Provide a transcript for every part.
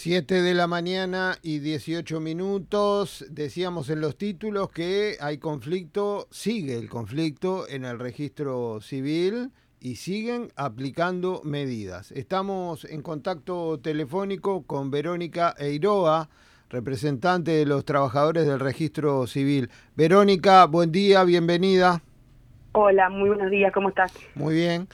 7 de la mañana y 18 minutos. Decíamos en los títulos que hay conflicto, sigue el conflicto en el registro civil y siguen aplicando medidas. Estamos en contacto telefónico con Verónica Eiroa, representante de los trabajadores del registro civil. Verónica, buen día, bienvenida. Hola, muy buenos días, ¿cómo estás? Muy bien.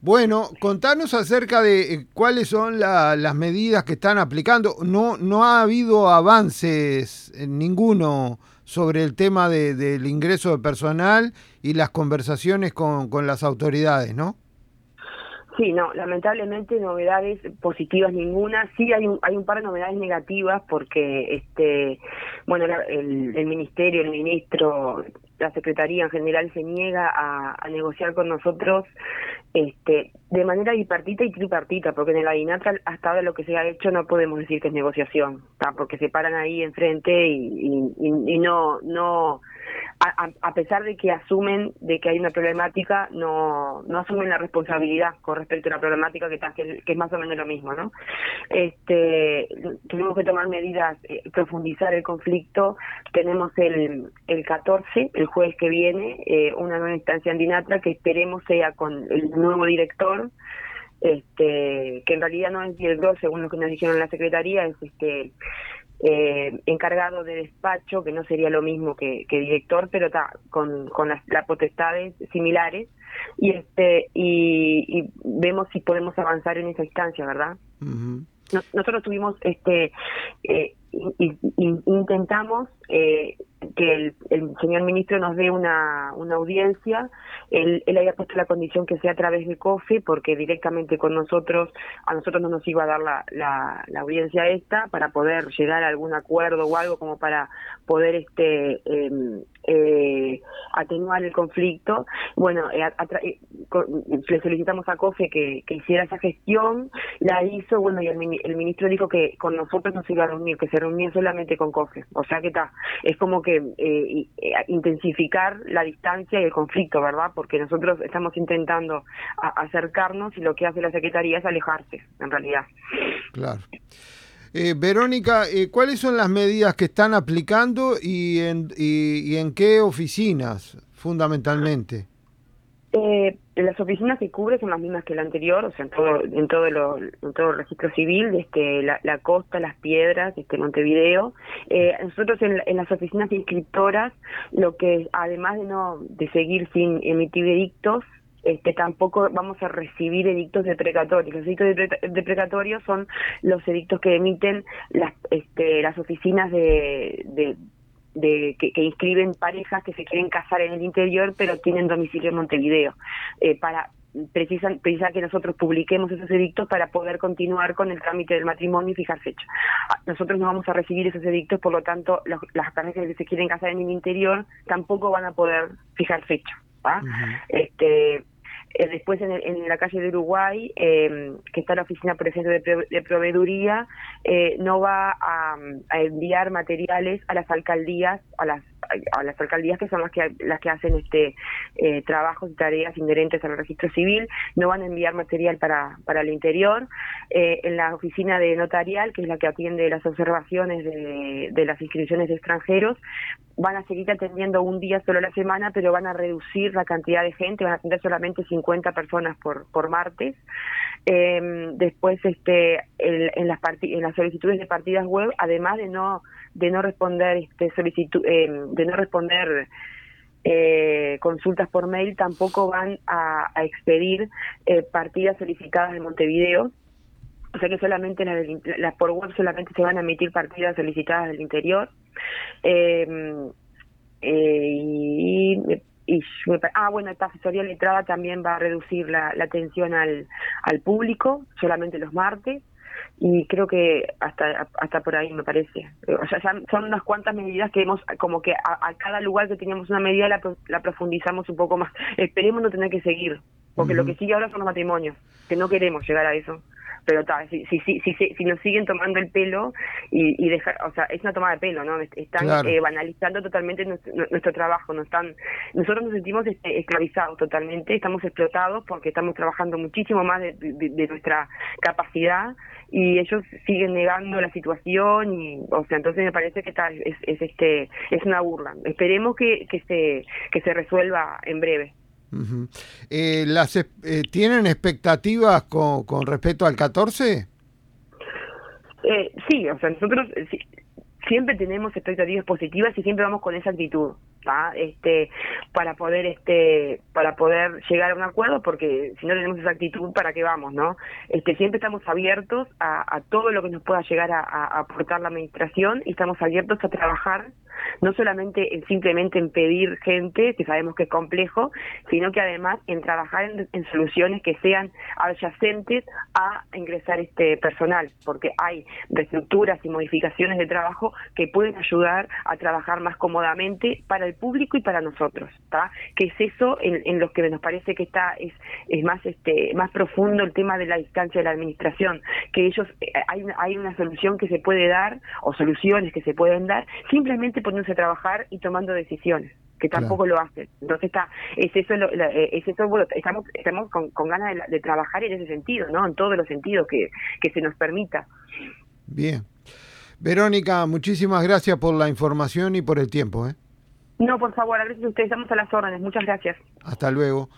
Bueno, contanos acerca de eh, cuáles son las medidas que están aplicando. No, no ha habido avances en ninguno sobre el tema del ingreso de personal y las conversaciones con, con las autoridades, ¿no? Sí, no, lamentablemente novedades positivas ninguna. Sí hay un, hay un par de novedades negativas porque, este, bueno, el, el ministerio, el ministro, la secretaría en general se niega a, a negociar con nosotros este, de manera bipartita y tripartita, porque en el AINATRA hasta ahora lo que se ha hecho no podemos decir que es negociación, porque se paran ahí enfrente y, y, y no, no a, pesar de que asumen de que hay una problemática, no, no asumen la responsabilidad con respecto a la problemática que, que, es más o menos lo mismo, ¿no? Este, tuvimos que tomar medidas, eh, profundizar el conflicto. Tenemos el, el 14, el jueves que viene, eh, una nueva instancia en Dinatra que esperemos sea con el nuevo director este que en realidad no es director según lo que nos dijeron la secretaría es este eh, encargado de despacho, que no sería lo mismo que, director, pero está con, con las, potestades similares, y este y, vemos si podemos avanzar en esa instancia, ¿verdad? nosotros tuvimos este eh, intentamos eh, que el, el, señor ministro nos dé una, una audiencia. Él, él había puesto la condición que sea a través de COFE, porque directamente con nosotros, a nosotros no nos iba a dar la, la, la audiencia esta para poder llegar a algún acuerdo o algo como para poder este eh, eh, atenuar el conflicto. Bueno, eh, eh le solicitamos a COFE que, que, hiciera esa gestión, la hizo, bueno, y el, el ministro dijo que con nosotros no se iba a reunir, que se reunía solamente con COFE. O sea que está, es como que eh, eh, intensificar la distancia y el conflicto, ¿verdad? Porque nosotros estamos intentando acercarnos y lo que hace la Secretaría es alejarse, en realidad. Claro. Eh, Verónica, ¿cuáles son las medidas que están aplicando y en, y en qué oficinas fundamentalmente? Eh, las oficinas que cubre son las mismas que la anterior, o sea, en todo, en todo, lo, en todo el registro civil, este, la, costa, las piedras, este, Montevideo. Eh, nosotros en, en, las oficinas inscriptoras, lo que además de no de seguir sin emitir edictos, este, tampoco vamos a recibir edictos deprecatorios. Los edictos deprecatorios son los edictos que emiten las, este, las oficinas de, de de que, inscriben parejas que se quieren casar en el interior pero tienen domicilio en Montevideo eh, para precisan precisar que nosotros publiquemos esos edictos para poder continuar con el trámite del matrimonio y fijar fecha. Ah, nosotros no vamos a recibir esos edictos, por lo tanto, las parejas que se quieren casar en el interior tampoco van a poder fijar fecha. Este eh, después en, en, la calle de Uruguay, eh, que está la oficina, por ejemplo, de, proveeduría, eh, no va a, enviar materiales a las alcaldías, a las a las alcaldías que son las que las que hacen este eh, trabajos y tareas inherentes al registro civil no van a enviar material para para el interior. Eh, en la oficina de notarial que es la que atiende las observaciones de, de las inscripciones de extranjeros van a seguir atendiendo un día solo a la semana pero van a reducir la cantidad de gente van a atender solamente 50 personas por por martes. Eh, después este en las en las solicitudes de partidas web además de no de no responder este solicitud eh, de no responder eh, consultas por mail tampoco van a, expedir eh, partidas solicitadas de Montevideo. O sea que solamente las, por web solamente se van a emitir partidas solicitadas del interior. Em, y, y ah bueno esta asesoría letrada también va a reducir la, la atención al, al público solamente los martes y creo que hasta hasta por ahí me parece. O sea son unas cuantas medidas que hemos como que a, cada lugar que teníamos una medida la, la, profundizamos un poco más. Esperemos no tener que seguir porque lo que sigue ahora son los matrimonios que no queremos llegar a eso. Pero tal, si, si, si, si, nos siguen tomando el pelo y, y dejar, o sea, es una toma de pelo, ¿no? Están eh, banalizando totalmente nuestro, trabajo, no están, nosotros nos sentimos este, esclavizados totalmente, estamos explotados porque estamos trabajando muchísimo más de, de, nuestra capacidad y ellos siguen negando la situación y o sea entonces me parece que está es, este es una burla. Esperemos que, que se que se resuelva en breve. Eh, las eh, tienen expectativas con, con respecto al 14 eh, sí o sea nosotros siempre tenemos expectativas positivas y siempre vamos con esa actitud este para poder este para poder llegar a un acuerdo porque si no tenemos esa actitud para qué vamos no este siempre estamos abiertos a, todo lo que nos pueda llegar a, aportar la administración y estamos abiertos a trabajar no solamente en simplemente en pedir gente que sabemos que es complejo sino que además en trabajar en, soluciones que sean adyacentes a ingresar este personal porque hay reestructuras y modificaciones de trabajo que pueden ayudar a trabajar más cómodamente para el público y para nosotros, ¿está? Que es eso en, en lo que nos parece que está es, es más este más profundo el tema de la distancia de la administración, que ellos eh, hay hay una solución que se puede dar o soluciones que se pueden dar simplemente poniéndose a trabajar y tomando decisiones que tampoco lo hacen. Entonces está es eso eh, es eso bueno, estamos estamos con, con ganas de, de, trabajar en ese sentido, ¿no? En todos los sentidos que que se nos permita. Bien. Verónica, muchísimas gracias por la información y por el tiempo, ¿eh? No, por favor, a veces ustedes estamos a las órdenes. Muchas gracias. Hasta luego.